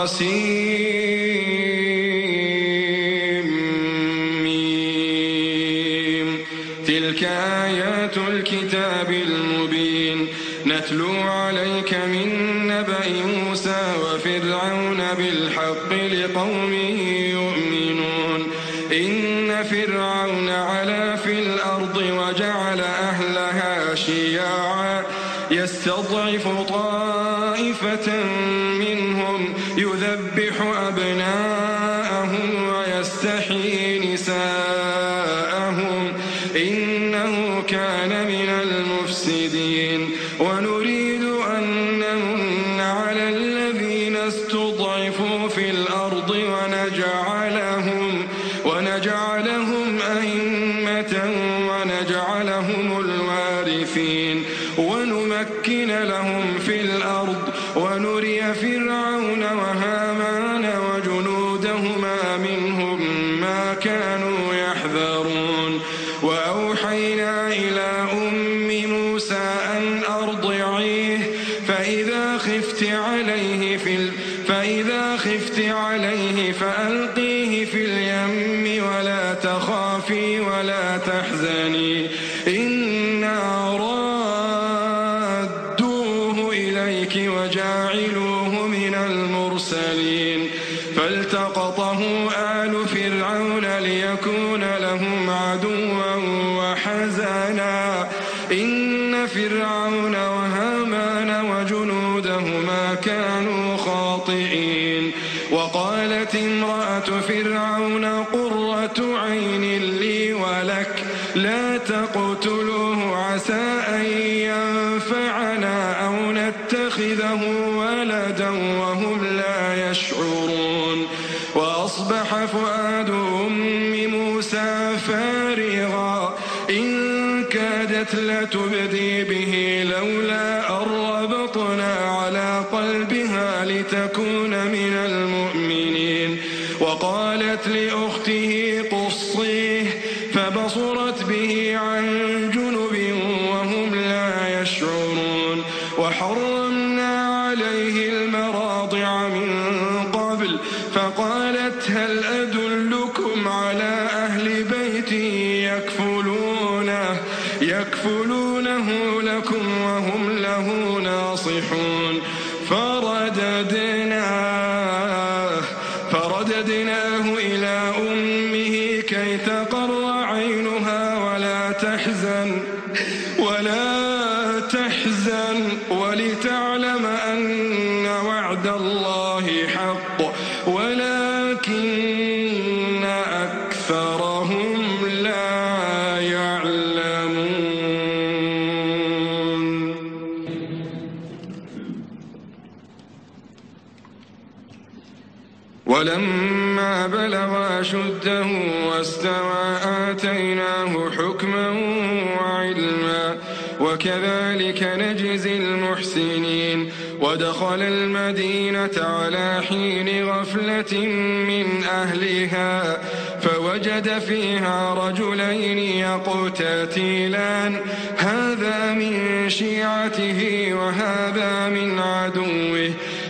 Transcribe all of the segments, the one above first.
طاسيم تلك آيات ونجعلهم الوارثين ونمكن لهم خاطئين وقالت امرأة فرعون قرة عين لي ولك لا يكفلونه لكم وهم له ناصحون. أشده واستوى آتيناه حكما وعلما وكذلك نجزي المحسنين. ودخل المدينة على حين غفلة من أهلها فوجد فيها رجلين يقتاتلان هذا من شيعته وهذا من عدوه.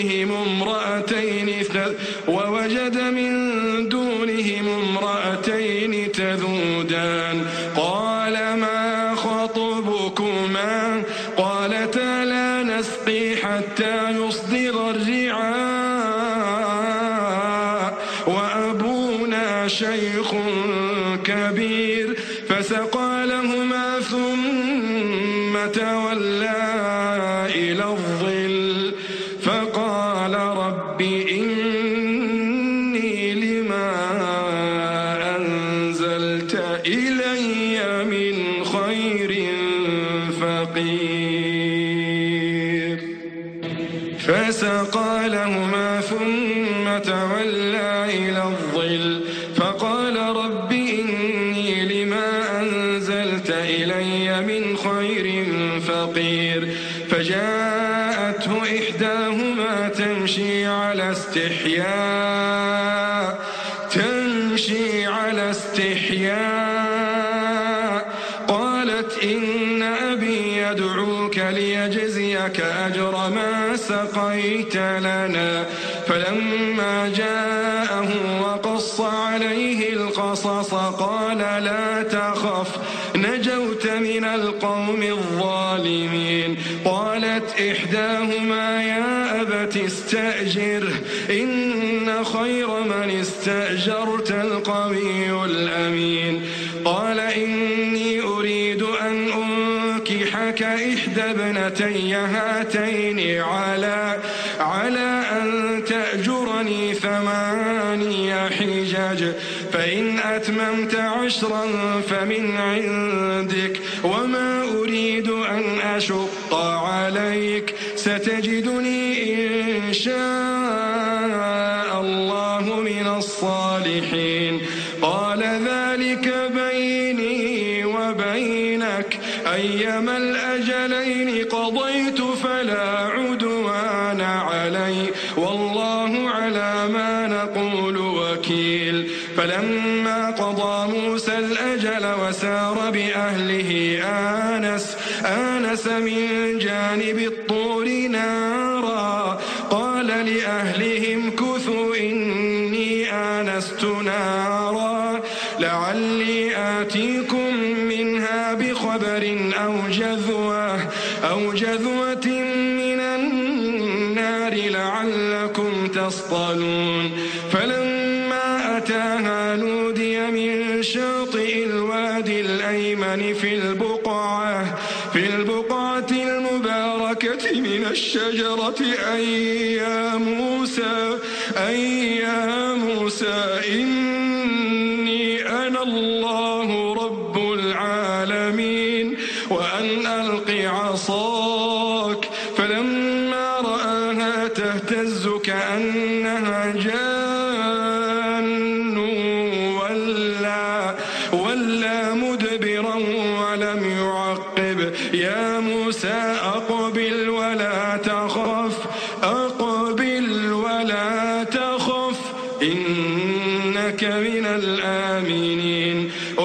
دونهم امرأتين ووجد من خير فقير. فجاءته إحداهما تمشي على استحياء. ابنتي هاتين على على أن تأجرني ثماني حجج فإن أتممت عشرا فمن عندك وما أريد أن أشق عليك. ستجدني آتيكم منها بخبر أو جذوة أو جذوة من النار لعلكم تصطلون. فلما أتاها نودي من شاطئ الوادي الأيمن في البقعة في البقعة المباركة من الشجرة أي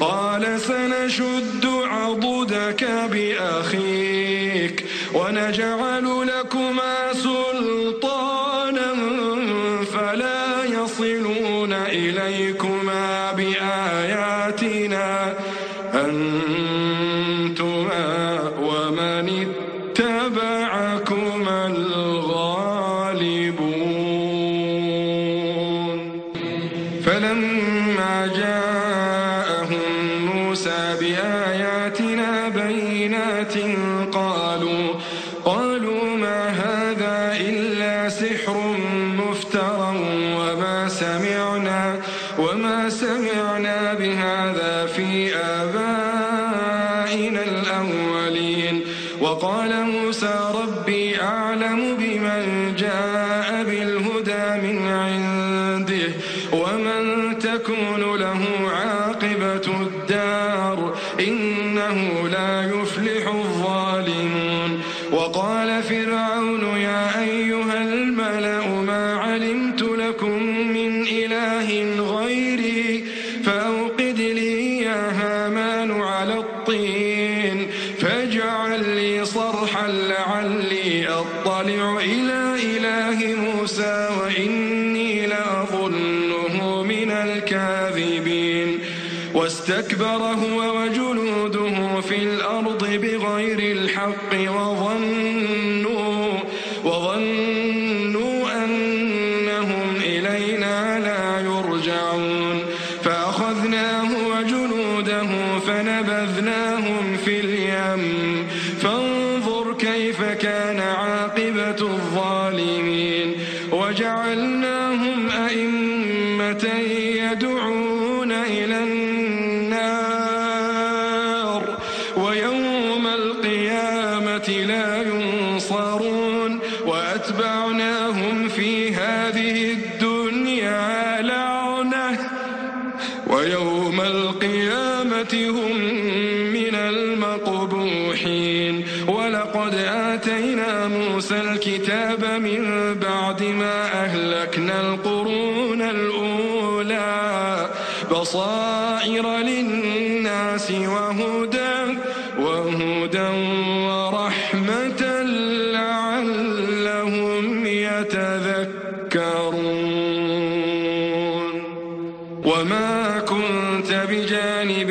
قال سنشد عضدك بأخيك ونجعل من وجنوده فنبذناهم في اليم. تذكرون وما كنت بجانب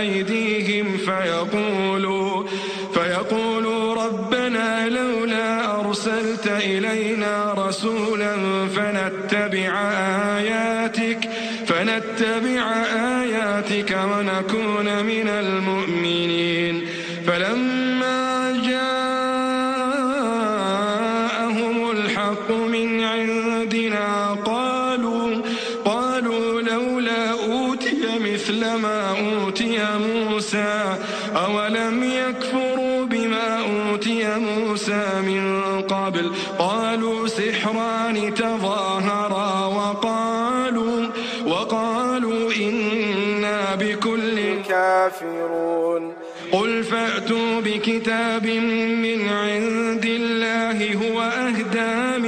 أيديهم فيقولوا فيقولوا ربنا لولا أرسلت إلينا رسولا فنتبع آياتك فنتبع آياتك ونكون الكفار تظاهرا وقالوا وقالوا إنا بكل كافرون. قل فأتوا بكتاب من عند الله هو أهدى من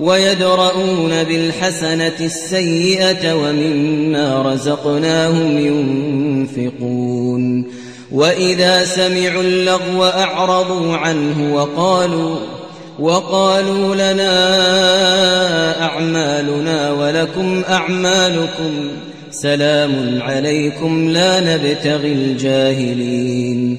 ويدرؤون بالحسنة السيئة ومما رزقناهم ينفقون. وإذا سمعوا اللغو أعرضوا عنه وقالوا وقالوا لنا أعمالنا ولكم أعمالكم سلام عليكم لا نبتغي الجاهلين.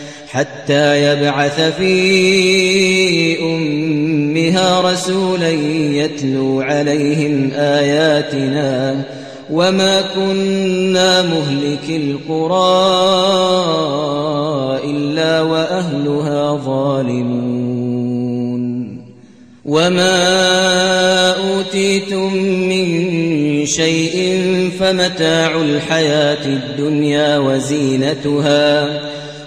حتى يبعث في أمها رسولا يتلو عليهم آياتنا وما كنا مهلك القرى إلا وأهلها ظالمون. وما أوتيتم من شيء فمتاع الحياة الدنيا وزينتها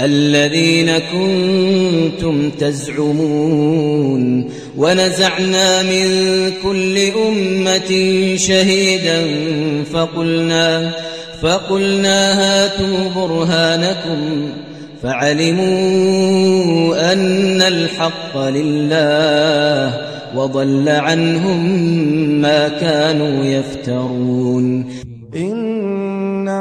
الذين كنتم تزعمون ونزعنا من كل أمة شهيدا فقلنا فقلنا هاتوا برهانكم فعلموا أن الحق لله وضل عنهم ما كانوا يفترون.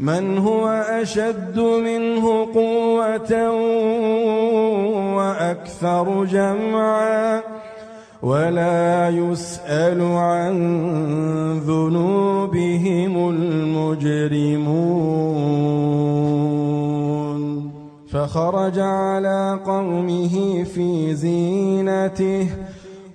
من هو أشد منه قوة وأكثر جمعا ولا يسأل عن ذنوبهم المجرمون. فخرج على قومه في زينته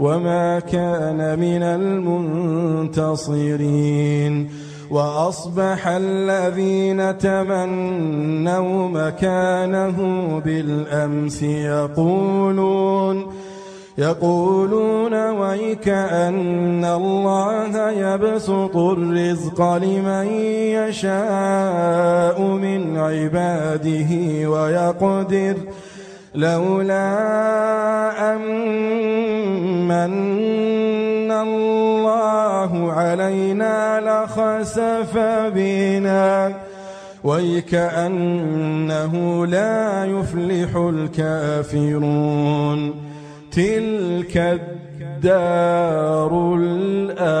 وما كان من المنتصرين وأصبح الذين تمنوا مكانه بالأمس يقولون يقولون ويك أن الله يبسط الرزق لمن يشاء من عباده ويقدر لولا أمن الله علينا لخسف بنا. ويكأنه لا يفلح الكافرون. تلك الدار الآخرة.